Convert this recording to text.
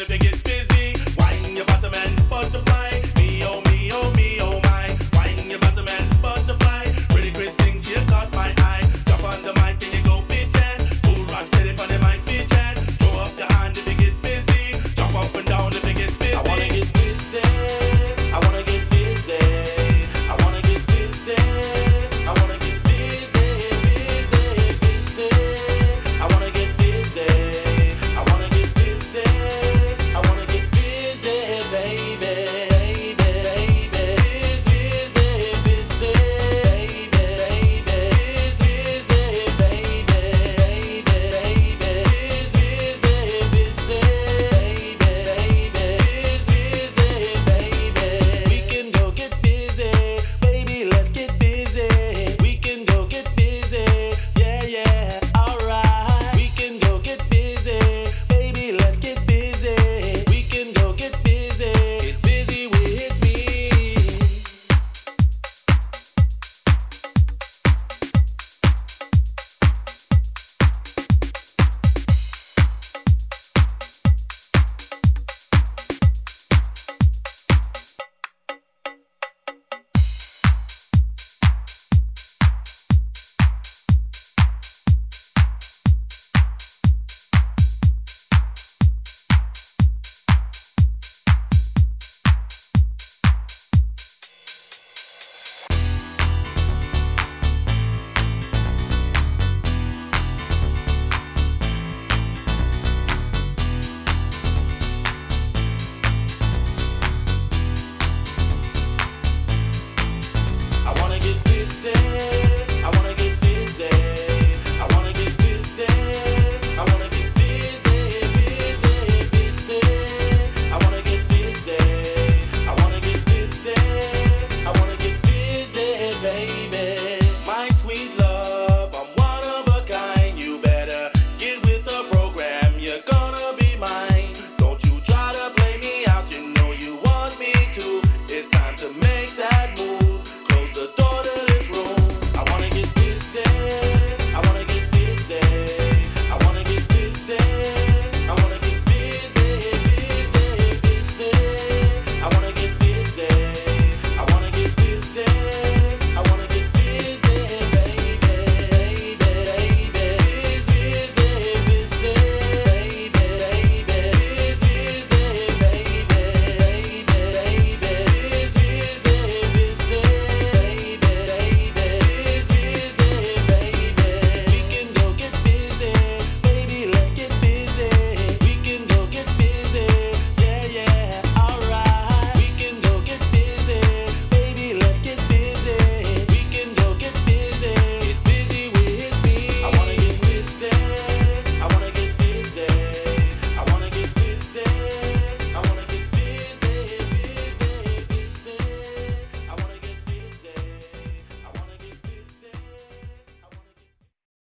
if they get busy. ser.